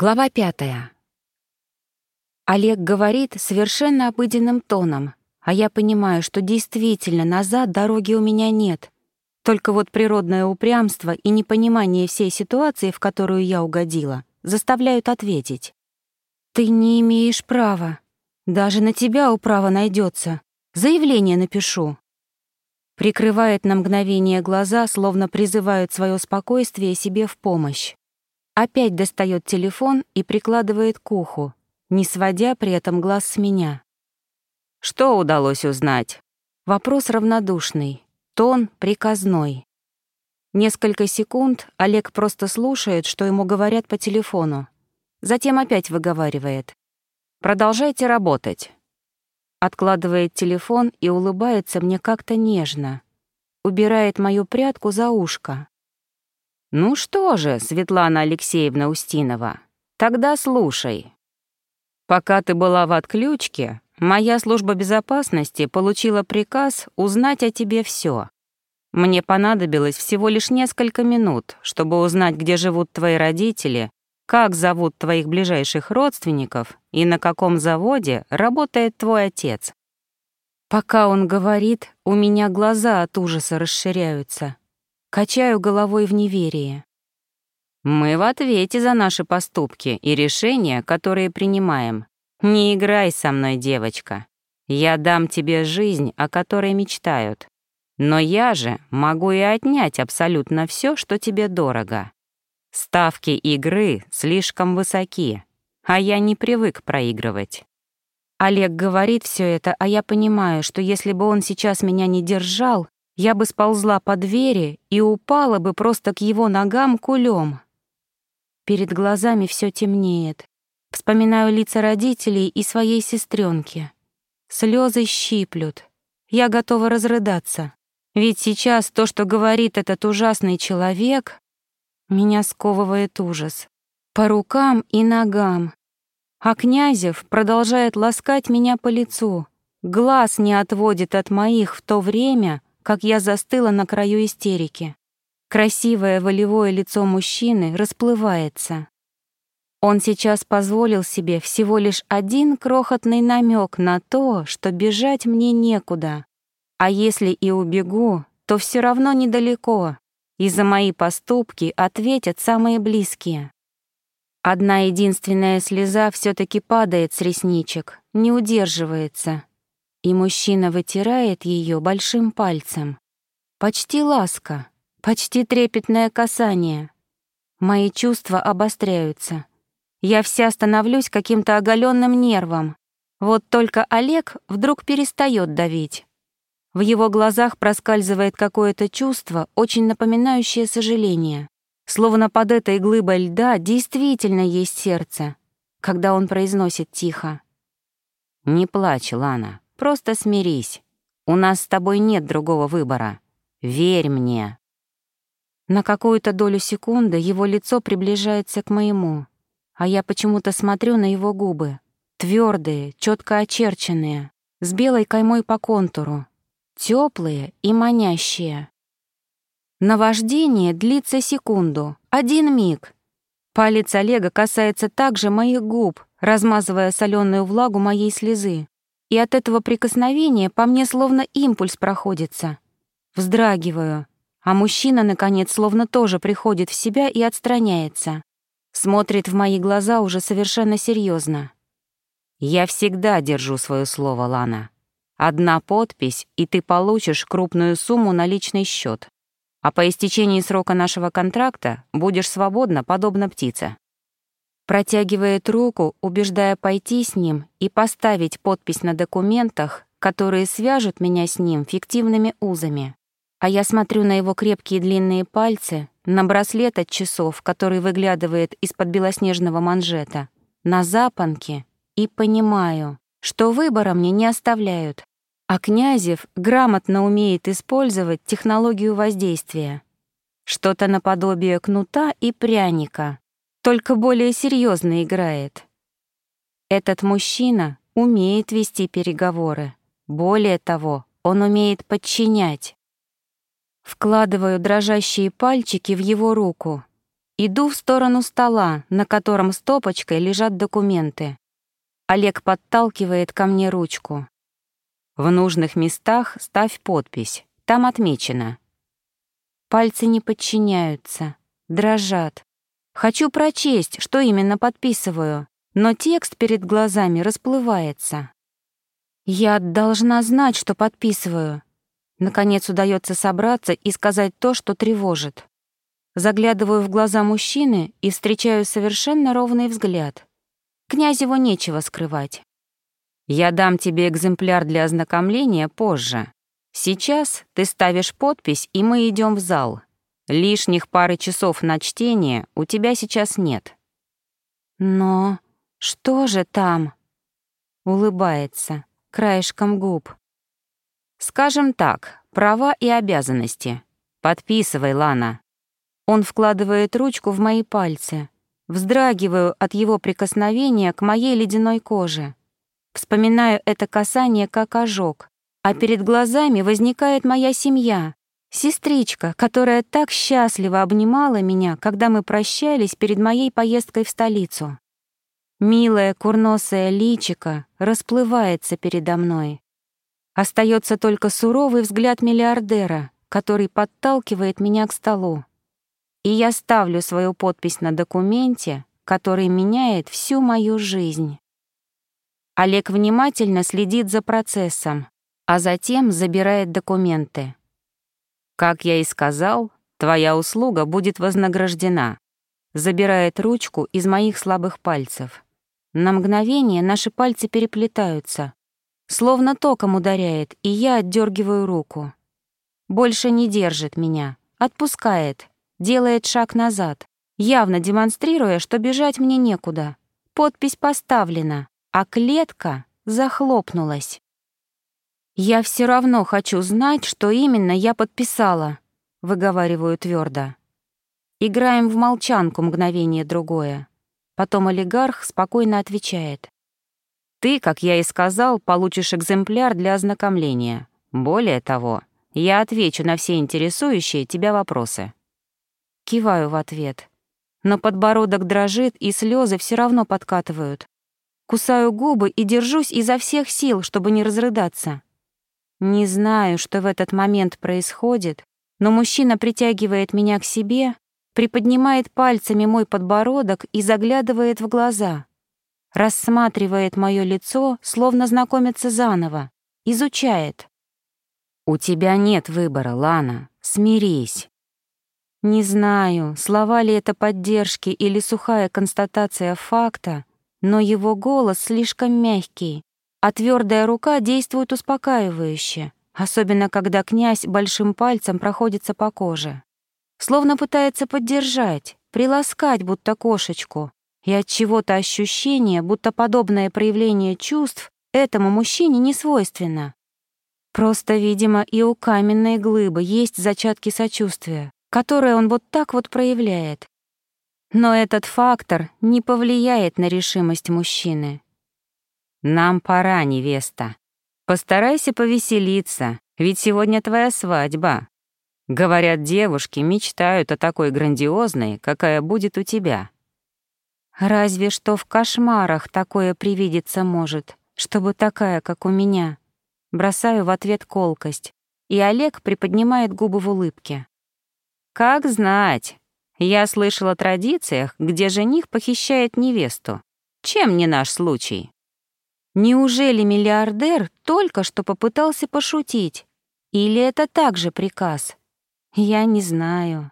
Глава пятая. Олег говорит совершенно обыденным тоном, а я понимаю, что действительно назад дороги у меня нет. Только вот природное упрямство и непонимание всей ситуации, в которую я угодила, заставляют ответить. «Ты не имеешь права. Даже на тебя управа найдется. Заявление напишу». Прикрывает на мгновение глаза, словно призывают свое спокойствие себе в помощь. Опять достает телефон и прикладывает к уху, не сводя при этом глаз с меня. «Что удалось узнать?» Вопрос равнодушный, тон приказной. Несколько секунд Олег просто слушает, что ему говорят по телефону. Затем опять выговаривает. «Продолжайте работать». Откладывает телефон и улыбается мне как-то нежно. Убирает мою прядку за ушко. «Ну что же, Светлана Алексеевна Устинова, тогда слушай. Пока ты была в отключке, моя служба безопасности получила приказ узнать о тебе все. Мне понадобилось всего лишь несколько минут, чтобы узнать, где живут твои родители, как зовут твоих ближайших родственников и на каком заводе работает твой отец. Пока он говорит, у меня глаза от ужаса расширяются. Качаю головой в неверии. Мы в ответе за наши поступки и решения, которые принимаем. Не играй со мной, девочка. Я дам тебе жизнь, о которой мечтают. Но я же могу и отнять абсолютно все, что тебе дорого. Ставки игры слишком высоки, а я не привык проигрывать. Олег говорит все это, а я понимаю, что если бы он сейчас меня не держал, я бы сползла по двери и упала бы просто к его ногам кулем. Перед глазами все темнеет. Вспоминаю лица родителей и своей сестренки. Слезы щиплют. Я готова разрыдаться. Ведь сейчас то, что говорит этот ужасный человек, меня сковывает ужас. По рукам и ногам. А Князев продолжает ласкать меня по лицу. Глаз не отводит от моих в то время, как я застыла на краю истерики. Красивое волевое лицо мужчины расплывается. Он сейчас позволил себе всего лишь один крохотный намек на то, что бежать мне некуда. А если и убегу, то все равно недалеко, и за мои поступки ответят самые близкие. Одна единственная слеза все таки падает с ресничек, не удерживается, и мужчина вытирает ее большим пальцем. Почти ласка, почти трепетное касание. Мои чувства обостряются. Я вся становлюсь каким-то оголенным нервом. Вот только Олег вдруг перестает давить. В его глазах проскальзывает какое-то чувство, очень напоминающее сожаление. Словно под этой глыбой льда действительно есть сердце, когда он произносит тихо. «Не плачь, Лана, Просто смирись. У нас с тобой нет другого выбора. Верь мне». На какую-то долю секунды его лицо приближается к моему, а я почему-то смотрю на его губы. Твердые, четко очерченные, с белой каймой по контуру, теплые и манящие. Наваждение длится секунду, один миг. Палец Олега касается также моих губ, размазывая соленую влагу моей слезы и от этого прикосновения по мне словно импульс проходится. Вздрагиваю, а мужчина, наконец, словно тоже приходит в себя и отстраняется. Смотрит в мои глаза уже совершенно серьезно. «Я всегда держу свое слово, Лана. Одна подпись, и ты получишь крупную сумму на личный счет. А по истечении срока нашего контракта будешь свободна, подобно птице. Протягивает руку, убеждая пойти с ним и поставить подпись на документах, которые свяжут меня с ним фиктивными узами. А я смотрю на его крепкие длинные пальцы, на браслет от часов, который выглядывает из-под белоснежного манжета, на запонки и понимаю, что выбора мне не оставляют. А Князев грамотно умеет использовать технологию воздействия. Что-то наподобие кнута и пряника, только более серьезно играет. Этот мужчина умеет вести переговоры. Более того, он умеет подчинять. Вкладываю дрожащие пальчики в его руку. Иду в сторону стола, на котором стопочкой лежат документы. Олег подталкивает ко мне ручку. В нужных местах ставь подпись. Там отмечено. Пальцы не подчиняются, дрожат. Хочу прочесть, что именно подписываю, но текст перед глазами расплывается. Я должна знать, что подписываю. Наконец удается собраться и сказать то, что тревожит. Заглядываю в глаза мужчины и встречаю совершенно ровный взгляд. Князеву нечего скрывать. «Я дам тебе экземпляр для ознакомления позже. Сейчас ты ставишь подпись, и мы идем в зал. Лишних пары часов на чтение у тебя сейчас нет». «Но что же там?» Улыбается, краешком губ. «Скажем так, права и обязанности. Подписывай, Лана». Он вкладывает ручку в мои пальцы. Вздрагиваю от его прикосновения к моей ледяной коже. Вспоминаю это касание как ожог, а перед глазами возникает моя семья, сестричка, которая так счастливо обнимала меня, когда мы прощались перед моей поездкой в столицу. Милая курносая личика расплывается передо мной. Остается только суровый взгляд миллиардера, который подталкивает меня к столу и я ставлю свою подпись на документе, который меняет всю мою жизнь. Олег внимательно следит за процессом, а затем забирает документы. «Как я и сказал, твоя услуга будет вознаграждена», забирает ручку из моих слабых пальцев. На мгновение наши пальцы переплетаются, словно током ударяет, и я отдергиваю руку. Больше не держит меня, отпускает, делает шаг назад, явно демонстрируя, что бежать мне некуда. Подпись поставлена, а клетка захлопнулась. «Я все равно хочу знать, что именно я подписала», — выговариваю твердо. Играем в молчанку мгновение другое. Потом олигарх спокойно отвечает. «Ты, как я и сказал, получишь экземпляр для ознакомления. Более того, я отвечу на все интересующие тебя вопросы». Киваю в ответ. Но подбородок дрожит, и слезы все равно подкатывают. Кусаю губы и держусь изо всех сил, чтобы не разрыдаться. Не знаю, что в этот момент происходит, но мужчина притягивает меня к себе, приподнимает пальцами мой подбородок и заглядывает в глаза. Рассматривает мое лицо, словно знакомится заново, изучает. «У тебя нет выбора, Лана, смирись». Не знаю, слова ли это поддержки или сухая констатация факта, но его голос слишком мягкий, а твердая рука действует успокаивающе, особенно когда князь большим пальцем проходится по коже. Словно пытается поддержать, приласкать будто кошечку, и от чего-то ощущение, будто подобное проявление чувств этому мужчине не свойственно. Просто, видимо, и у каменной глыбы есть зачатки сочувствия, которое он вот так вот проявляет. Но этот фактор не повлияет на решимость мужчины. «Нам пора, невеста. Постарайся повеселиться, ведь сегодня твоя свадьба. Говорят, девушки мечтают о такой грандиозной, какая будет у тебя». «Разве что в кошмарах такое привидеться может, чтобы такая, как у меня». Бросаю в ответ колкость, и Олег приподнимает губы в улыбке. Как знать. Я слышал о традициях, где жених похищает невесту. Чем не наш случай? Неужели миллиардер только что попытался пошутить? Или это также приказ? Я не знаю.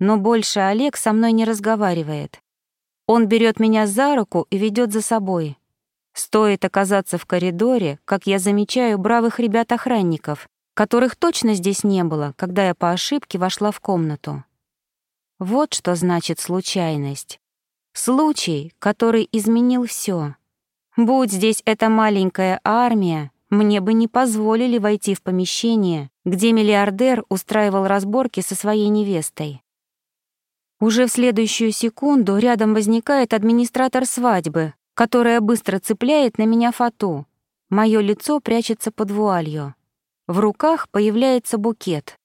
Но больше Олег со мной не разговаривает. Он берет меня за руку и ведет за собой. Стоит оказаться в коридоре, как я замечаю бравых ребят-охранников, которых точно здесь не было, когда я по ошибке вошла в комнату. Вот что значит случайность. Случай, который изменил все. Будь здесь эта маленькая армия, мне бы не позволили войти в помещение, где миллиардер устраивал разборки со своей невестой. Уже в следующую секунду рядом возникает администратор свадьбы, которая быстро цепляет на меня фату. Моё лицо прячется под вуалью. В руках появляется букет.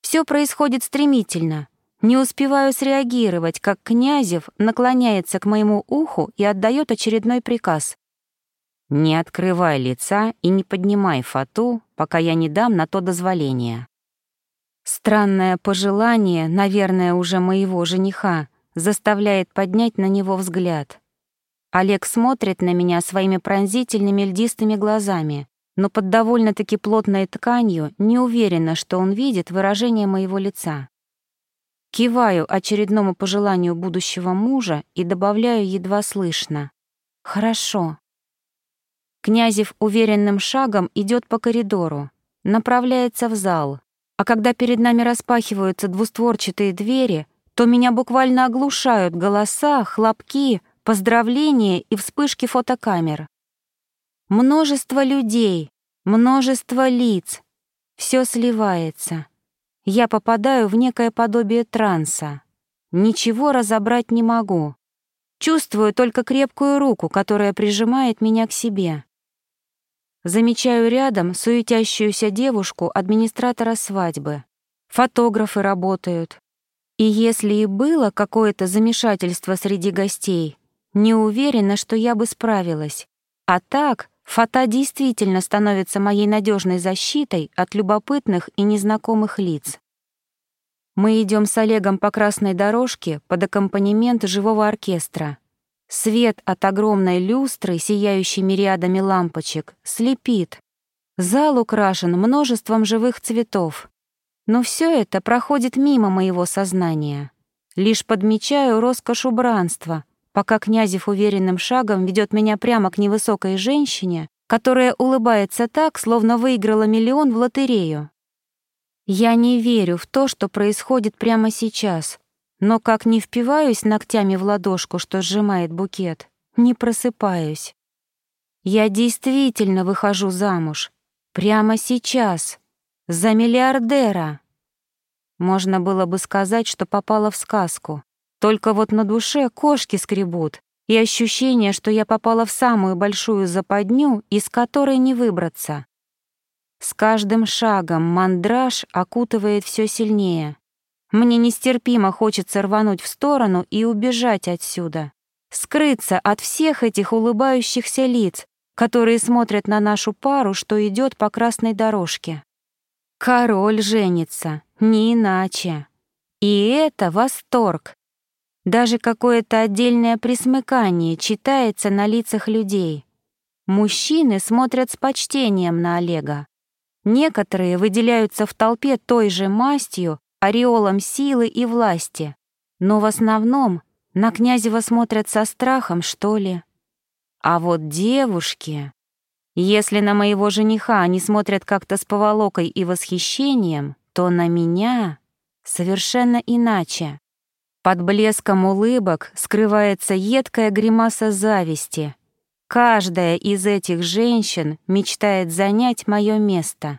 Все происходит стремительно. Не успеваю среагировать, как Князев наклоняется к моему уху и отдает очередной приказ. «Не открывай лица и не поднимай фату, пока я не дам на то дозволение». Странное пожелание, наверное, уже моего жениха, заставляет поднять на него взгляд. Олег смотрит на меня своими пронзительными льдистыми глазами, но под довольно-таки плотной тканью не уверена, что он видит выражение моего лица. Киваю очередному пожеланию будущего мужа и добавляю едва слышно. «Хорошо». Князев уверенным шагом идет по коридору, направляется в зал, а когда перед нами распахиваются двустворчатые двери, то меня буквально оглушают голоса, хлопки, поздравления и вспышки фотокамер. Множество людей, множество лиц. Все сливается я попадаю в некое подобие транса. Ничего разобрать не могу. Чувствую только крепкую руку, которая прижимает меня к себе. Замечаю рядом суетящуюся девушку администратора свадьбы. Фотографы работают. И если и было какое-то замешательство среди гостей, не уверена, что я бы справилась. А так, Фата действительно становится моей надежной защитой от любопытных и незнакомых лиц. Мы идем с Олегом по красной дорожке под аккомпанемент живого оркестра. Свет от огромной люстры, сияющей мириадами лампочек, слепит. Зал украшен множеством живых цветов. Но все это проходит мимо моего сознания. Лишь подмечаю роскошь убранства, пока Князев уверенным шагом ведет меня прямо к невысокой женщине, которая улыбается так, словно выиграла миллион в лотерею. Я не верю в то, что происходит прямо сейчас, но как не впиваюсь ногтями в ладошку, что сжимает букет, не просыпаюсь. Я действительно выхожу замуж. Прямо сейчас. За миллиардера. Можно было бы сказать, что попала в сказку. Только вот на душе кошки скребут, и ощущение, что я попала в самую большую западню, из которой не выбраться. С каждым шагом мандраж окутывает все сильнее. Мне нестерпимо хочется рвануть в сторону и убежать отсюда. Скрыться от всех этих улыбающихся лиц, которые смотрят на нашу пару, что идет по красной дорожке. Король женится, не иначе. И это восторг. Даже какое-то отдельное присмыкание читается на лицах людей. Мужчины смотрят с почтением на Олега. Некоторые выделяются в толпе той же мастью, ореолом силы и власти. Но в основном на Князева смотрят со страхом, что ли. А вот девушки... Если на моего жениха они смотрят как-то с поволокой и восхищением, то на меня совершенно иначе. Под блеском улыбок скрывается едкая гримаса зависти. Каждая из этих женщин мечтает занять мое место.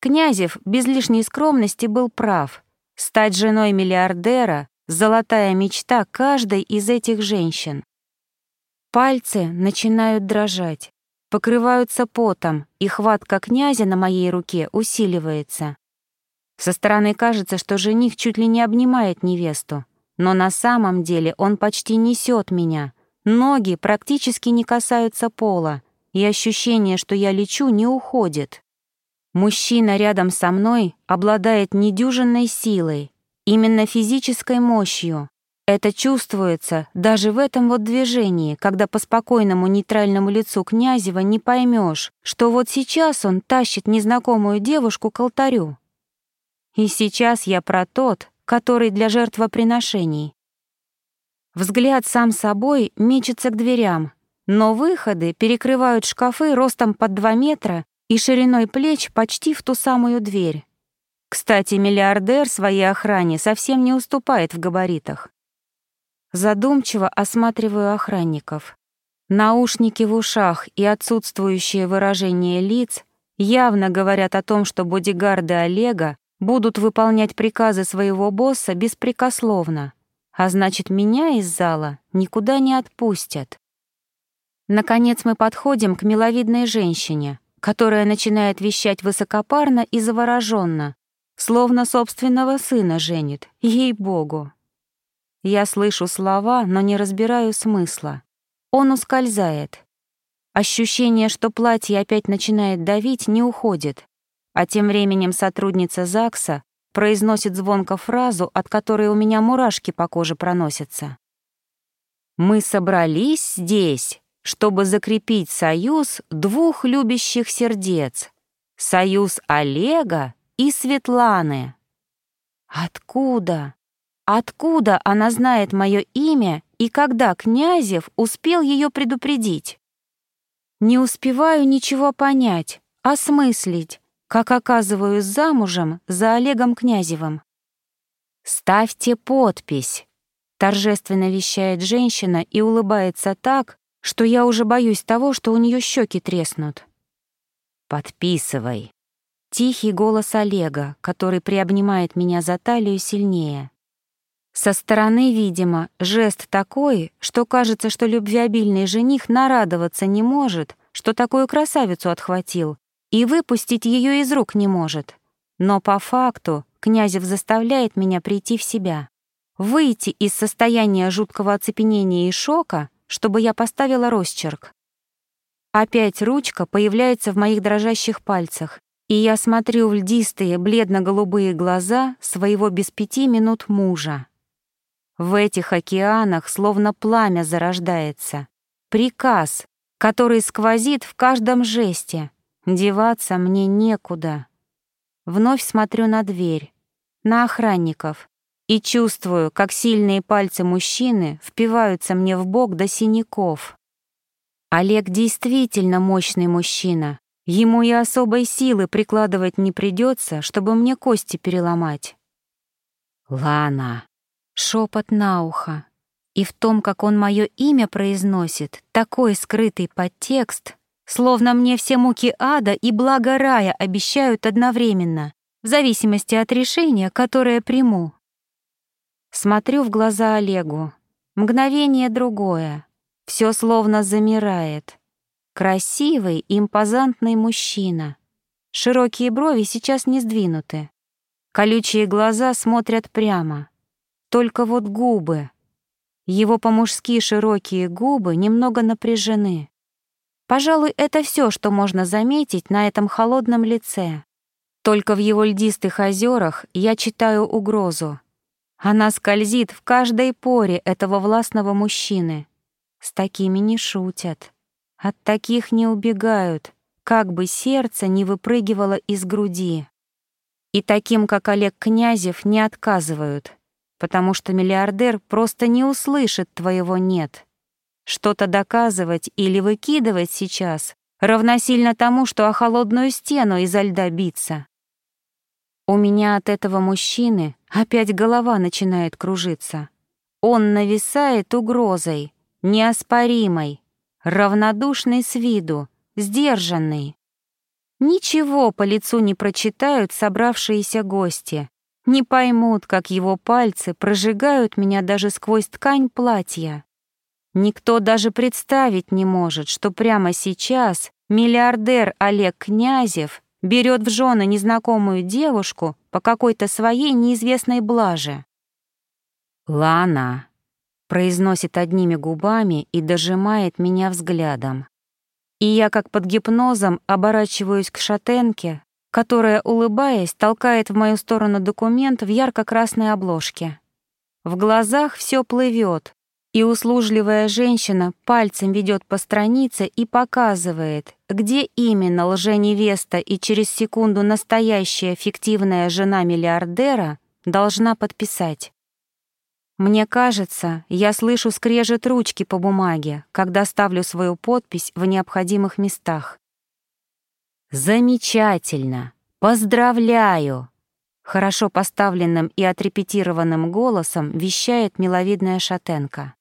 Князев без лишней скромности был прав. Стать женой миллиардера — золотая мечта каждой из этих женщин. Пальцы начинают дрожать, покрываются потом, и хватка князя на моей руке усиливается. Со стороны кажется, что жених чуть ли не обнимает невесту, но на самом деле он почти несет меня. Ноги практически не касаются пола, и ощущение, что я лечу, не уходит. Мужчина рядом со мной обладает недюжинной силой, именно физической мощью. Это чувствуется даже в этом вот движении, когда по спокойному нейтральному лицу Князева не поймешь, что вот сейчас он тащит незнакомую девушку к алтарю. И сейчас я про тот, который для жертвоприношений. Взгляд сам собой мечется к дверям, но выходы перекрывают шкафы ростом под 2 метра и шириной плеч почти в ту самую дверь. Кстати, миллиардер своей охране совсем не уступает в габаритах. Задумчиво осматриваю охранников. Наушники в ушах и отсутствующее выражение лиц явно говорят о том, что бодигарды Олега будут выполнять приказы своего босса беспрекословно, а значит, меня из зала никуда не отпустят. Наконец мы подходим к миловидной женщине, которая начинает вещать высокопарно и завороженно, словно собственного сына женит, ей-богу. Я слышу слова, но не разбираю смысла. Он ускользает. Ощущение, что платье опять начинает давить, не уходит. А тем временем сотрудница ЗАГСа произносит звонко фразу, от которой у меня мурашки по коже проносятся. «Мы собрались здесь, чтобы закрепить союз двух любящих сердец. Союз Олега и Светланы». Откуда? Откуда она знает мое имя и когда Князев успел ее предупредить? Не успеваю ничего понять, осмыслить, как оказываюсь замужем за Олегом Князевым. «Ставьте подпись», — торжественно вещает женщина и улыбается так, что я уже боюсь того, что у нее щеки треснут. «Подписывай». Тихий голос Олега, который приобнимает меня за талию сильнее. Со стороны, видимо, жест такой, что кажется, что любвеобильный жених нарадоваться не может, что такую красавицу отхватил, и выпустить ее из рук не может. Но по факту Князев заставляет меня прийти в себя, выйти из состояния жуткого оцепенения и шока, чтобы я поставила росчерк. Опять ручка появляется в моих дрожащих пальцах, и я смотрю в льдистые бледно-голубые глаза своего без пяти минут мужа. В этих океанах словно пламя зарождается. Приказ, который сквозит в каждом жесте, Деваться мне некуда. Вновь смотрю на дверь, на охранников и чувствую, как сильные пальцы мужчины впиваются мне в бок до синяков. Олег действительно мощный мужчина. Ему и особой силы прикладывать не придется, чтобы мне кости переломать. «Лана!» — шепот на ухо. И в том, как он мое имя произносит, такой скрытый подтекст, Словно мне все муки ада и благо рая обещают одновременно, в зависимости от решения, которое приму. Смотрю в глаза Олегу. Мгновение другое. Все словно замирает. Красивый, импозантный мужчина. Широкие брови сейчас не сдвинуты. Колючие глаза смотрят прямо. Только вот губы. Его по-мужски широкие губы немного напряжены. Пожалуй, это все, что можно заметить на этом холодном лице. Только в его льдистых озерах я читаю угрозу. Она скользит в каждой поре этого властного мужчины. С такими не шутят. От таких не убегают, как бы сердце не выпрыгивало из груди. И таким, как Олег Князев, не отказывают, потому что миллиардер просто не услышит твоего «нет». Что-то доказывать или выкидывать сейчас равносильно тому, что о холодную стену изо льда биться. У меня от этого мужчины опять голова начинает кружиться. Он нависает угрозой, неоспоримой, равнодушный с виду, сдержанный. Ничего по лицу не прочитают собравшиеся гости, не поймут, как его пальцы прожигают меня даже сквозь ткань платья. Никто даже представить не может, что прямо сейчас миллиардер Олег Князев берет в жены незнакомую девушку по какой-то своей неизвестной блаже. «Лана», — произносит одними губами и дожимает меня взглядом. И я, как под гипнозом, оборачиваюсь к шатенке, которая, улыбаясь, толкает в мою сторону документ в ярко-красной обложке. В глазах все плывет, и услужливая женщина пальцем ведет по странице и показывает, где именно лженевеста и через секунду настоящая фиктивная жена миллиардера должна подписать. Мне кажется, я слышу скрежет ручки по бумаге, когда ставлю свою подпись в необходимых местах. «Замечательно! Поздравляю!» Хорошо поставленным и отрепетированным голосом вещает миловидная шатенка.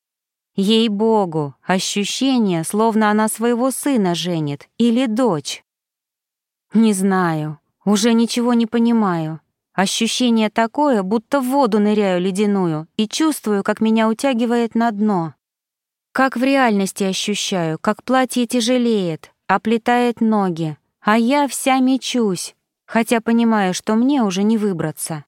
Ей-богу, ощущение, словно она своего сына женит или дочь. Не знаю, уже ничего не понимаю. Ощущение такое, будто в воду ныряю ледяную и чувствую, как меня утягивает на дно. Как в реальности ощущаю, как платье тяжелеет, оплетает ноги, а я вся мечусь. хотя понимаю, что мне уже не выбраться.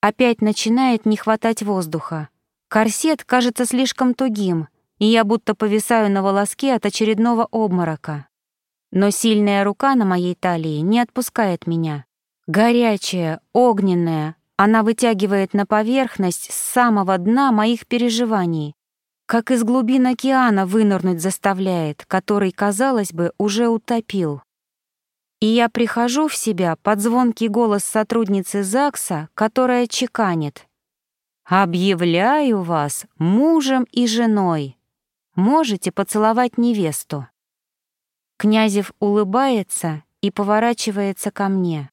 Опять начинает не хватать воздуха. Корсет кажется слишком тугим, и я будто повисаю на волоске от очередного обморока. Но сильная рука на моей талии не отпускает меня. Горячая, огненная, она вытягивает на поверхность с самого дна моих переживаний, как из глубин океана вынырнуть заставляет, который, казалось бы, уже утопил. И я прихожу в себя под звонкий голос сотрудницы ЗАГСа, которая чеканит. «Объявляю вас мужем и женой. Можете поцеловать невесту». Князев улыбается и поворачивается ко мне.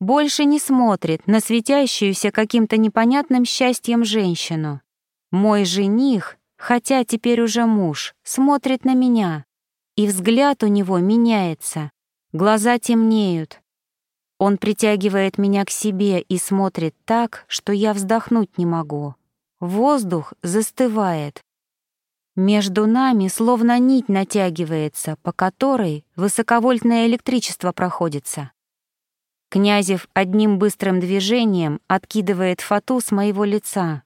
Больше не смотрит на светящуюся каким-то непонятным счастьем женщину. Мой жених, хотя теперь уже муж, смотрит на меня, и взгляд у него меняется, глаза темнеют. Он притягивает меня к себе и смотрит так, что я вздохнуть не могу. Воздух застывает. Между нами словно нить натягивается, по которой высоковольтное электричество проходится. Князев одним быстрым движением откидывает фату с моего лица.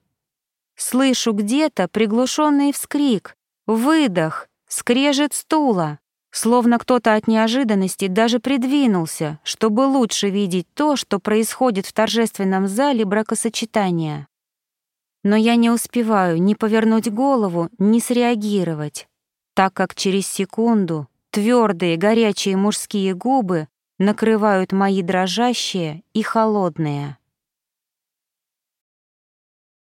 Слышу где-то приглушенный вскрик, выдох, скрежет стула, словно кто-то от неожиданности даже придвинулся, чтобы лучше видеть то, что происходит в торжественном зале бракосочетания. Но я не успеваю ни повернуть голову, ни среагировать, так как через секунду твердые горячие мужские губы накрывают мои дрожащие и холодные.